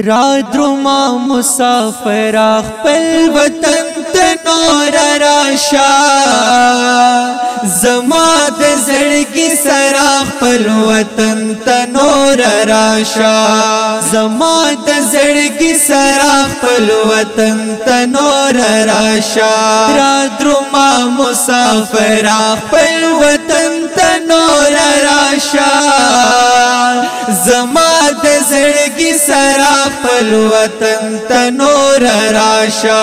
را درما مسافر خپل وطن تنور راشا زما د زړګي سرا خپل وطن تنور راشا زما د زړګي سرا خپل وطن تنور راشا را درما مسافر خپل وطن نور راشا زما د زړګي سرا خپل وطن تنور راشا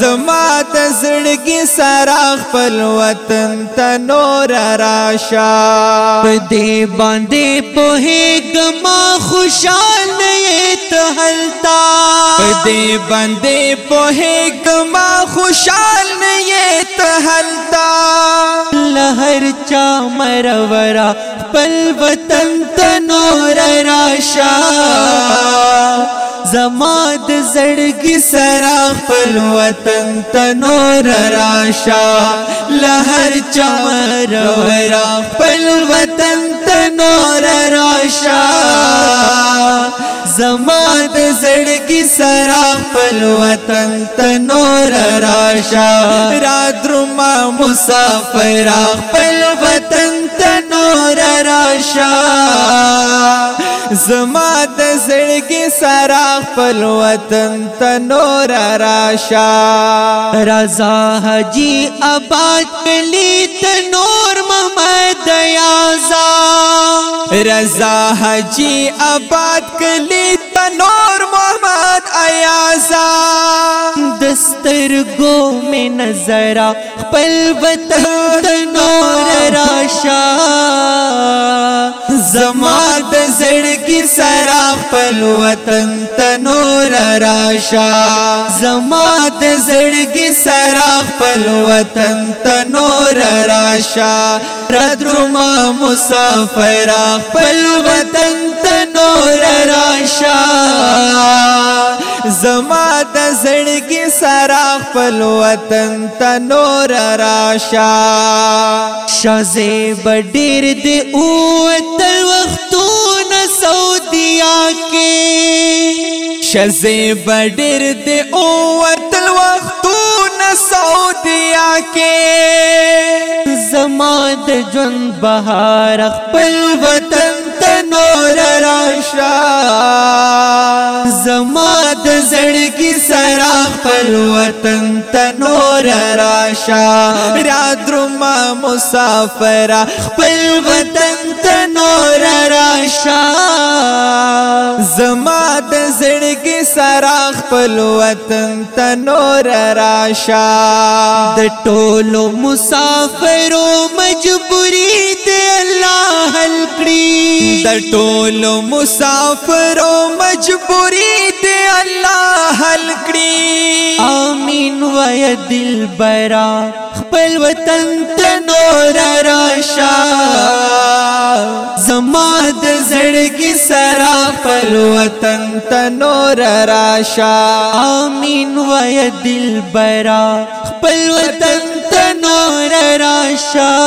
زما د زړګي سرا خپل وطن تنور راشا په دې باندې په ګما خوشاله ته هلتا په دې باندې په ګما خوشاله ته هلتا ہر چا مرورا پل وطن تنور راشا زما د زړګي سرا خپل وطن تنور راشا لهر چمر ورا خپل وطن تنور راشا زما د زړګي سرا خپل وطن تنور راشا را درما مسافر خپل وطن تنور نور راشا زما د زړګي سارا خپل وطن ته نور راشا رضا حجي اباد کلی ته نور محمد یا زا رضا حجي اباد کلی ته نور محمد یا زا دستر ګو مې نظر خپل وطن راشه زما د زړګي سرا خپل وطن تنور راشا زما د زړګي سرا خپل وطن تنور راشا ردرما مسافر خپل وطن تنور راشا زما د زړګي سرا خپل وطن تنور راشا شازه بډیر دی او تل دنیا کې شزه بډر دې او تل وختونه سعودیا کې زما د جون بهار خپل وطن ته نور راشه زما د زړګي سرا خپل وطن ته نور راشه را درما مسافر خپل وطن ته نور راشه خپل وطن تنور راشا د ټولو مسافرو مجبوری دی الله حل کړی د ټولو مسافرو مجبوری دی الله حل کړی امين وای دل برا خپل وطن تنور راشا زړګي سرا خپل وطن تنور راشا امين وای وطن نور راشا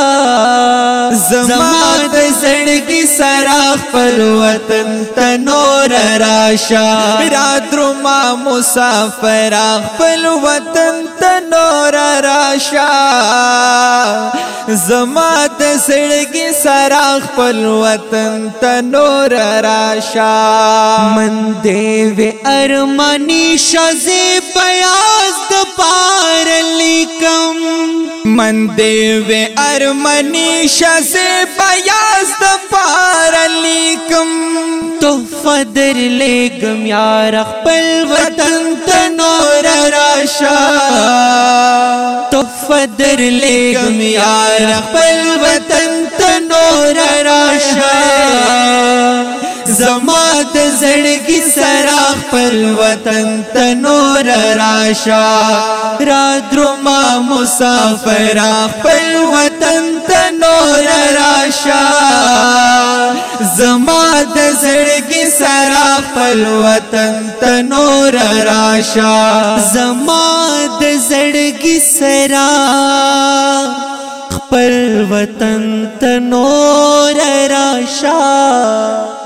زماد پر وطن تنور راشا رادر مسافراخل وطن تنور راشا زماد سڑک وطن تنور راشا من دیو ارمانی شزی منیشا سے پیاست پارلیم مندے سے پارلی کم تو فدر لے اخپل وطن تنور راشا توفدر لے گیار یار اخپل وطن تنور راشا زما د زړګي سرا خپل وطن تنور راشا را درما مسافر خپل وطن تنور راشا زما د زړګي سرا خپل وطن تنور راشا زما د زړګي سرا خپل وطن تنور راشا